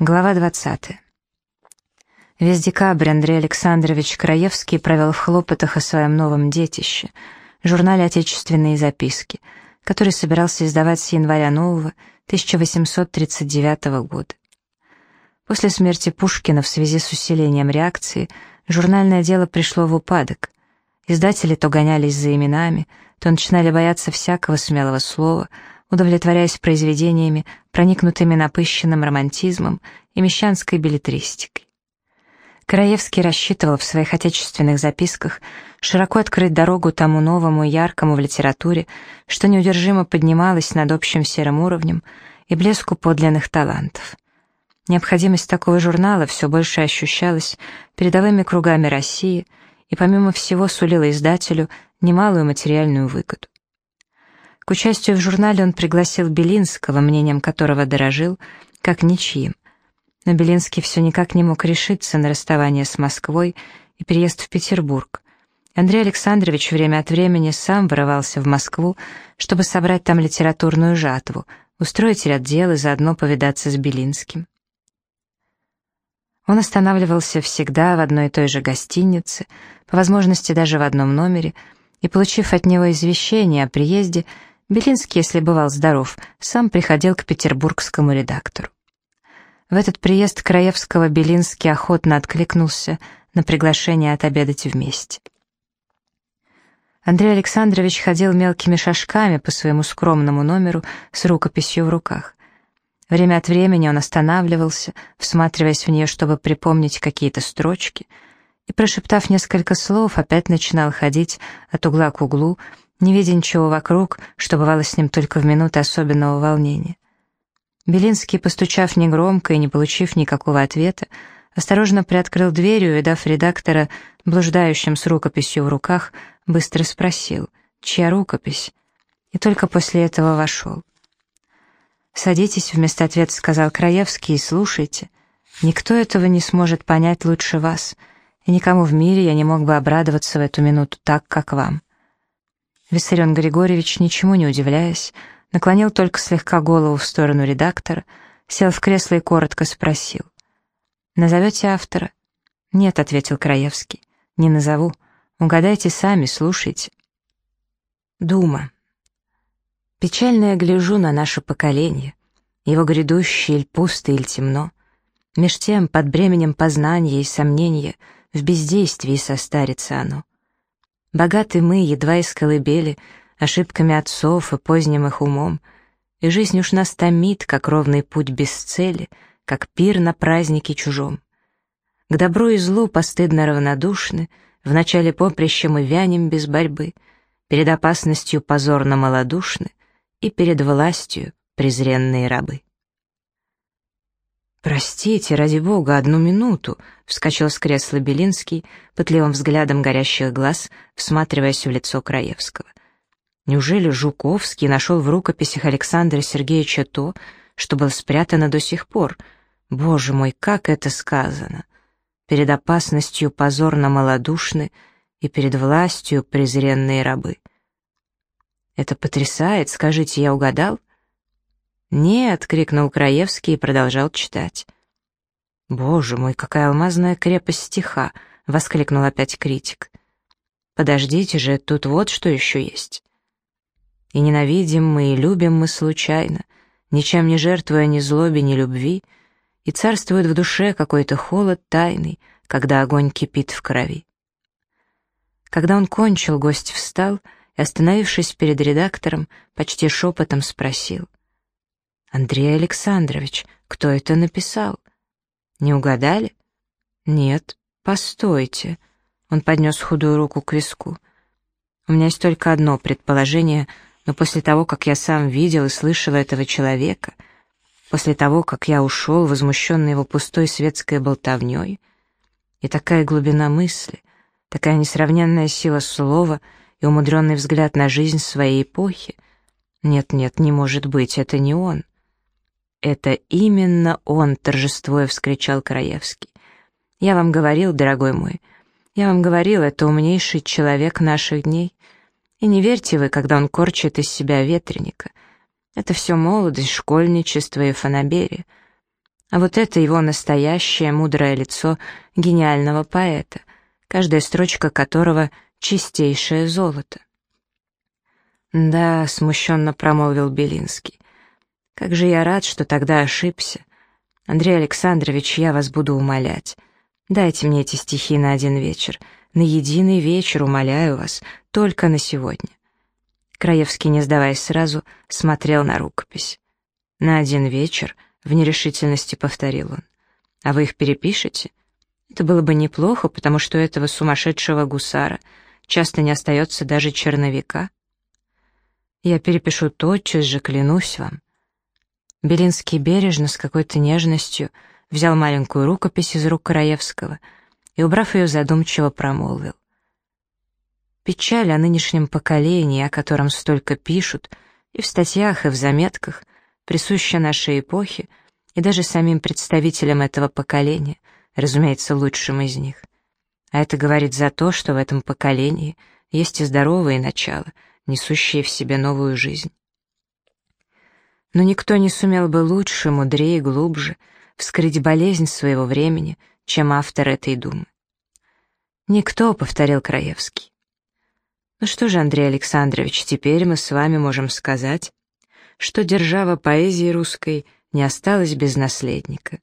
Глава 20. Весь декабрь Андрей Александрович Краевский провел в хлопотах о своем новом детище, журнале «Отечественные записки», который собирался издавать с января нового 1839 года. После смерти Пушкина в связи с усилением реакции журнальное дело пришло в упадок. Издатели то гонялись за именами, то начинали бояться всякого смелого слова — удовлетворяясь произведениями, проникнутыми напыщенным романтизмом и мещанской билетристикой. Краевский рассчитывал в своих отечественных записках широко открыть дорогу тому новому и яркому в литературе, что неудержимо поднималось над общим серым уровнем и блеску подлинных талантов. Необходимость такого журнала все больше ощущалась передовыми кругами России и помимо всего сулила издателю немалую материальную выгоду. К участию в журнале он пригласил Белинского, мнением которого дорожил, как ничьим. Но Белинский все никак не мог решиться на расставание с Москвой и переезд в Петербург. Андрей Александрович время от времени сам вырывался в Москву, чтобы собрать там литературную жатву, устроить ряд дел и заодно повидаться с Белинским. Он останавливался всегда в одной и той же гостинице, по возможности даже в одном номере, и, получив от него извещение о приезде, Белинский, если бывал здоров, сам приходил к петербургскому редактору. В этот приезд Краевского Белинский охотно откликнулся на приглашение отобедать вместе. Андрей Александрович ходил мелкими шажками по своему скромному номеру с рукописью в руках. Время от времени он останавливался, всматриваясь в нее, чтобы припомнить какие-то строчки, и, прошептав несколько слов, опять начинал ходить от угла к углу, не видя ничего вокруг, что бывало с ним только в минуты особенного волнения. Белинский, постучав негромко и не получив никакого ответа, осторожно приоткрыл дверь и, увидав редактора, блуждающим с рукописью в руках, быстро спросил, чья рукопись, и только после этого вошел. «Садитесь», — вместо ответа сказал Краевский, — «и слушайте. Никто этого не сможет понять лучше вас, и никому в мире я не мог бы обрадоваться в эту минуту так, как вам». Виссарион Григорьевич, ничему не удивляясь, наклонил только слегка голову в сторону редактора, сел в кресло и коротко спросил. «Назовете автора?» «Нет», — ответил Краевский, — «не назову. Угадайте сами, слушайте». Дума. Печально я гляжу на наше поколение, его грядущее, иль пусто, иль темно. Меж тем, под бременем познания и сомнения, в бездействии состарится оно. Богаты мы, едва из колыбели, ошибками отцов и поздним их умом, и жизнь уж нас томит, как ровный путь без цели, как пир на празднике чужом. К добру и злу постыдно равнодушны, в начале поприща мы вянем без борьбы, перед опасностью позорно малодушны и перед властью презренные рабы. «Простите, ради бога, одну минуту», — вскочил с кресла Белинский, пытливым взглядом горящих глаз, всматриваясь в лицо Краевского. Неужели Жуковский нашел в рукописях Александра Сергеевича то, что было спрятано до сих пор? Боже мой, как это сказано! Перед опасностью позорно малодушны и перед властью презренные рабы. Это потрясает, скажите, я угадал? «Нет!» — крикнул Краевский и продолжал читать. «Боже мой, какая алмазная крепость стиха!» — воскликнул опять критик. «Подождите же, тут вот что еще есть. И ненавидим мы, и любим мы случайно, ничем не жертвуя ни злобе, ни любви, и царствует в душе какой-то холод тайный, когда огонь кипит в крови». Когда он кончил, гость встал и, остановившись перед редактором, почти шепотом спросил — «Андрей Александрович, кто это написал?» «Не угадали?» «Нет, постойте». Он поднес худую руку к виску. «У меня есть только одно предположение, но после того, как я сам видел и слышал этого человека, после того, как я ушел, возмущенный его пустой светской болтовней, и такая глубина мысли, такая несравненная сила слова и умудренный взгляд на жизнь своей эпохи, нет-нет, не может быть, это не он. «Это именно он!» — торжествуя вскричал Краевский. «Я вам говорил, дорогой мой, я вам говорил, это умнейший человек наших дней. И не верьте вы, когда он корчит из себя ветреника. Это все молодость, школьничество и фанаберия. А вот это его настоящее мудрое лицо гениального поэта, каждая строчка которого — чистейшее золото. «Да», — смущенно промолвил Белинский, — «как же я рад, что тогда ошибся. Андрей Александрович, я вас буду умолять. Дайте мне эти стихи на один вечер, на единый вечер, умоляю вас, только на сегодня». Краевский, не сдаваясь сразу, смотрел на рукопись. «На один вечер», — в нерешительности повторил он. «А вы их перепишете?» Это было бы неплохо, потому что этого сумасшедшего гусара часто не остается даже черновика. Я перепишу тотчас же, клянусь вам. Белинский бережно, с какой-то нежностью, взял маленькую рукопись из рук Краевского и, убрав ее, задумчиво промолвил. Печаль о нынешнем поколении, о котором столько пишут, и в статьях, и в заметках, присуща нашей эпохе и даже самим представителям этого поколения, разумеется, лучшим из них. А это говорит за то, что в этом поколении есть и здоровые начала — несущие в себе новую жизнь. Но никто не сумел бы лучше, мудрее, глубже вскрыть болезнь своего времени, чем автор этой думы. «Никто», — повторил Краевский. «Ну что же, Андрей Александрович, теперь мы с вами можем сказать, что держава поэзии русской не осталась без наследника.